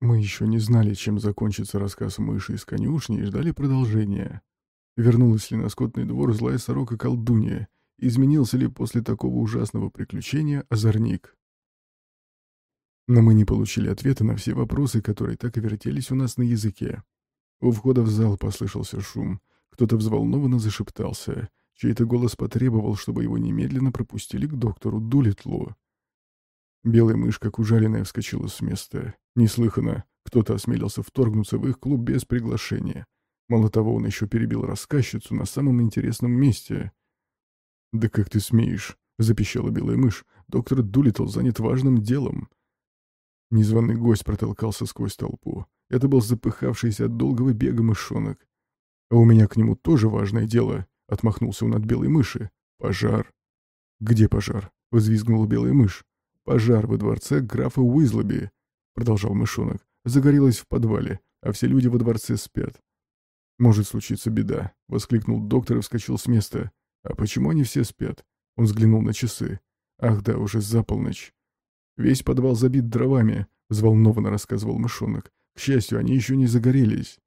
Мы еще не знали, чем закончится рассказ мыши из конюшни и ждали продолжения. Вернулась ли на скотный двор злая сорока-колдунья? Изменился ли после такого ужасного приключения озорник? Но мы не получили ответа на все вопросы, которые так и вертелись у нас на языке. У входа в зал послышался шум. Кто-то взволнованно зашептался. Чей-то голос потребовал, чтобы его немедленно пропустили к доктору Дулитлу. Белая мышь, как ужаленная, вскочила с места. Неслыханно, кто-то осмелился вторгнуться в их клуб без приглашения. Мало того, он еще перебил рассказчицу на самом интересном месте. «Да как ты смеешь?» — запищала белая мышь. «Доктор Дулитл занят важным делом». Незваный гость протолкался сквозь толпу. Это был запыхавшийся от долгого бега мышонок. «А у меня к нему тоже важное дело», — отмахнулся он от белой мыши. «Пожар». «Где пожар?» — взвизгнула белая мышь. «Пожар во дворце графа Уизлоби», — продолжал мышонок. «Загорелось в подвале, а все люди во дворце спят». «Может случиться беда», — воскликнул доктор и вскочил с места. «А почему они все спят?» Он взглянул на часы. «Ах да, уже за полночь». «Весь подвал забит дровами», — взволнованно рассказывал мышонок. «К счастью, они еще не загорелись».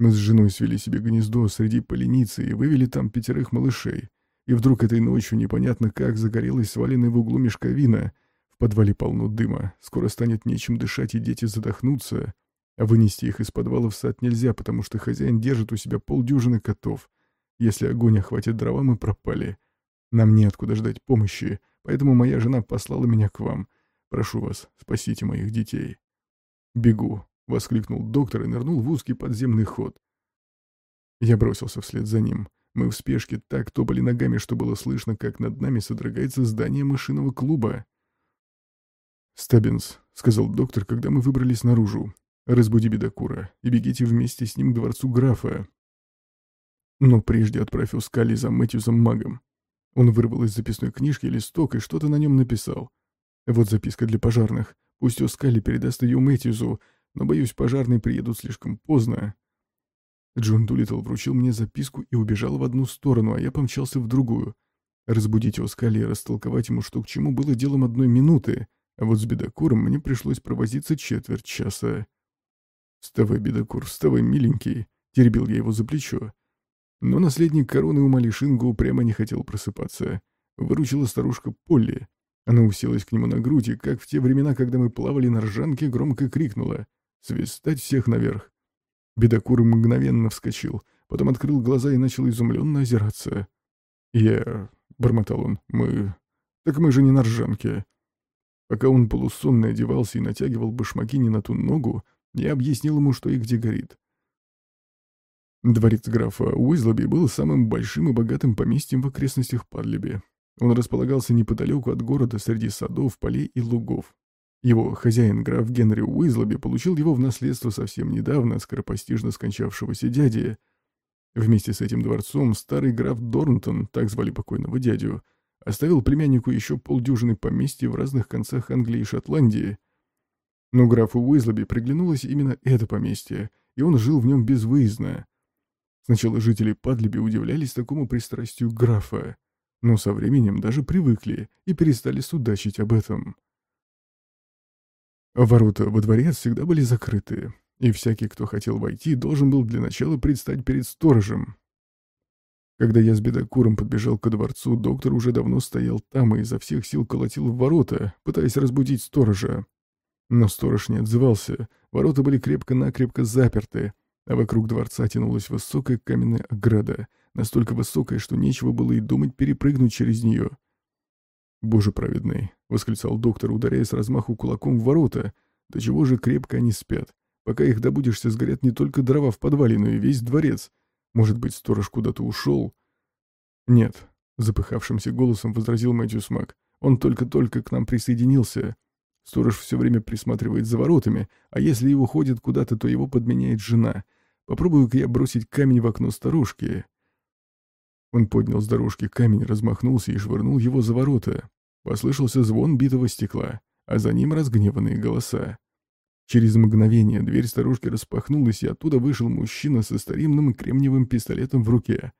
Мы с женой свели себе гнездо среди поленицы и вывели там пятерых малышей. И вдруг этой ночью непонятно как загорелась сваленная в углу мешковина. В подвале полно дыма, скоро станет нечем дышать, и дети задохнутся. А вынести их из подвала в сад нельзя, потому что хозяин держит у себя полдюжины котов. Если огонь охватит дрова, мы пропали. Нам неоткуда ждать помощи, поэтому моя жена послала меня к вам. Прошу вас, спасите моих детей. «Бегу!» — воскликнул доктор и нырнул в узкий подземный ход. Я бросился вслед за ним. Мы в спешке так топали ногами, что было слышно, как над нами содрогается здание машинного клуба. «Стаббинс», — сказал доктор, когда мы выбрались наружу, — «разбуди бедокура и бегите вместе с ним к дворцу графа». Но прежде отправь Ускали за Мэтьюзом магом. Он вырвал из записной книжки листок и что-то на нем написал. Вот записка для пожарных. Пусть Ускали передаст ее Мэтьюзу, но, боюсь, пожарные приедут слишком поздно. Джон Дулиттл вручил мне записку и убежал в одну сторону, а я помчался в другую. Разбудить Оскали и растолковать ему, что к чему было делом одной минуты, а вот с бедокуром мне пришлось провозиться четверть часа. «Вставай, бедокур, вставай, миленький!» — теребил я его за плечо. Но наследник короны у Малишингу прямо не хотел просыпаться. Выручила старушка Полли. Она уселась к нему на грудь и, как в те времена, когда мы плавали на ржанке, громко крикнула «Свистать всех наверх!» Бедокур мгновенно вскочил, потом открыл глаза и начал изумленно озираться. «Я...» — бормотал он. «Мы... Так мы же не на ржанке». Пока он полусонно одевался и натягивал башмаки не на ту ногу, я объяснил ему, что и где горит. Дворец графа Уизлоби был самым большим и богатым поместьем в окрестностях Падлиби. Он располагался неподалеку от города среди садов, полей и лугов. Его хозяин, граф Генри Уизлоби, получил его в наследство совсем недавно, скоропостижно скончавшегося дяди. Вместе с этим дворцом старый граф Дорнтон, так звали покойного дядю, оставил племяннику еще полдюжины поместья в разных концах Англии и Шотландии. Но графу Уизлоби приглянулось именно это поместье, и он жил в нем безвыездно. Сначала жители Падлиби удивлялись такому пристрастию графа, но со временем даже привыкли и перестали судачить об этом. Ворота во дворец всегда были закрыты, и всякий, кто хотел войти, должен был для начала предстать перед сторожем. Когда я с бедокуром подбежал ко дворцу, доктор уже давно стоял там и изо всех сил колотил в ворота, пытаясь разбудить сторожа. Но сторож не отзывался, ворота были крепко-накрепко заперты, а вокруг дворца тянулась высокая каменная ограда, настолько высокая, что нечего было и думать перепрыгнуть через нее. «Боже праведный!» — восклицал доктор, ударяя с размаху кулаком в ворота. «Да чего же крепко они спят? Пока их добудешься, сгорят не только дрова в подвале, но и весь дворец. Может быть, сторож куда-то ушел?» «Нет», — запыхавшимся голосом возразил Мэтью Смак. «Он только-только к нам присоединился. Сторож все время присматривает за воротами, а если его ходит куда-то, то его подменяет жена. Попробую-ка я бросить камень в окно старушки». Он поднял с дорожки камень, размахнулся и швырнул его за ворота. Послышался звон битого стекла, а за ним разгневанные голоса. Через мгновение дверь старушки распахнулась, и оттуда вышел мужчина со старинным кремниевым пистолетом в руке.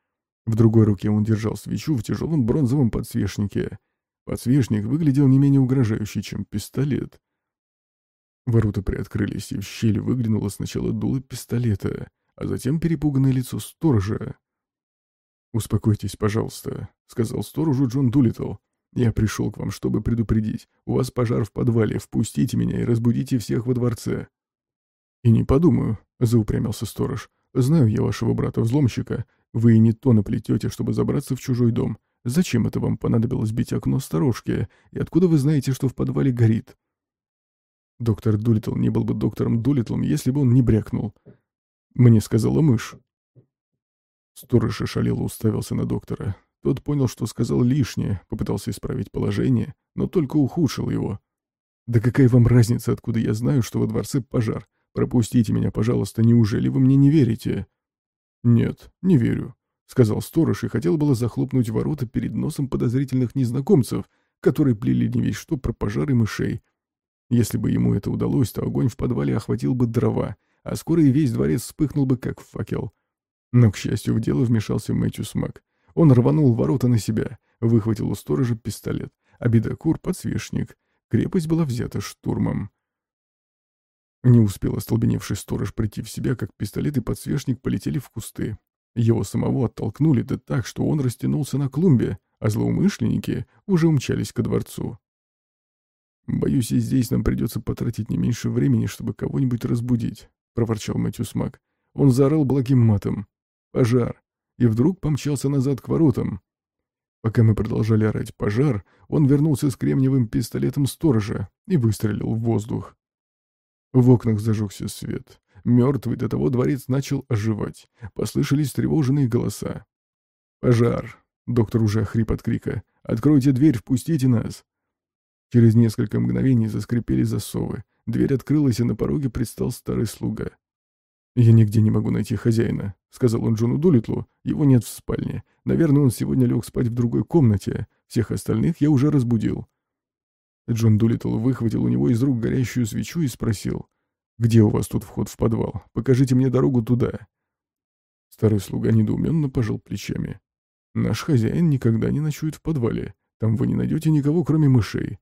В другой руке он держал свечу в тяжелом бронзовом подсвечнике. Подсвечник выглядел не менее угрожающе, чем пистолет. Ворота приоткрылись, и в щель выглянуло сначала дуло пистолета, а затем перепуганное лицо сторожа. «Успокойтесь, пожалуйста», — сказал сторожу Джон Дулиттл. «Я пришел к вам, чтобы предупредить. У вас пожар в подвале. Впустите меня и разбудите всех во дворце». «И не подумаю», — заупрямился сторож. «Знаю я вашего брата-взломщика. Вы и не то наплетете, чтобы забраться в чужой дом. Зачем это вам понадобилось бить окно сторожки? И откуда вы знаете, что в подвале горит?» Доктор Дулитл не был бы доктором Дулитлом, если бы он не брякнул. Мне сказала мышь. Сторож ошалело уставился на доктора. Тот понял, что сказал лишнее, попытался исправить положение, но только ухудшил его. «Да какая вам разница, откуда я знаю, что во дворце пожар? Пропустите меня, пожалуйста, неужели вы мне не верите?» «Нет, не верю», — сказал сторож и хотел было захлопнуть ворота перед носом подозрительных незнакомцев, которые плели не весь что про пожары мышей. Если бы ему это удалось, то огонь в подвале охватил бы дрова, а скоро и весь дворец вспыхнул бы, как факел. Но, к счастью, в дело вмешался Мэтью Смак. Он рванул ворота на себя, выхватил у сторожа пистолет, а бедокур — подсвечник. Крепость была взята штурмом. Не успел остолбеневший сторож прийти в себя, как пистолет и подсвечник полетели в кусты. Его самого оттолкнули да так, что он растянулся на клумбе, а злоумышленники уже умчались ко дворцу. «Боюсь, и здесь нам придется потратить не меньше времени, чтобы кого-нибудь разбудить», — проворчал Мэтью Смак. Он заорал благим матом. «Пожар!» и вдруг помчался назад к воротам. Пока мы продолжали орать «пожар», он вернулся с кремниевым пистолетом сторожа и выстрелил в воздух. В окнах зажегся свет. Мертвый до того дворец начал оживать. Послышались тревоженные голоса. «Пожар!» — доктор уже хрип от крика. «Откройте дверь, впустите нас!» Через несколько мгновений заскрипели засовы. Дверь открылась, и на пороге предстал старый слуга. «Я нигде не могу найти хозяина», — сказал он Джону Дулитлу. «Его нет в спальне. Наверное, он сегодня лег спать в другой комнате. Всех остальных я уже разбудил». Джон Дулитл выхватил у него из рук горящую свечу и спросил. «Где у вас тут вход в подвал? Покажите мне дорогу туда». Старый слуга недоуменно пожал плечами. «Наш хозяин никогда не ночует в подвале. Там вы не найдете никого, кроме мышей».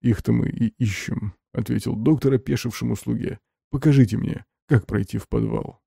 «Их-то мы и ищем», — ответил доктор опешившему слуге. «Покажите мне». Как пройти в подвал?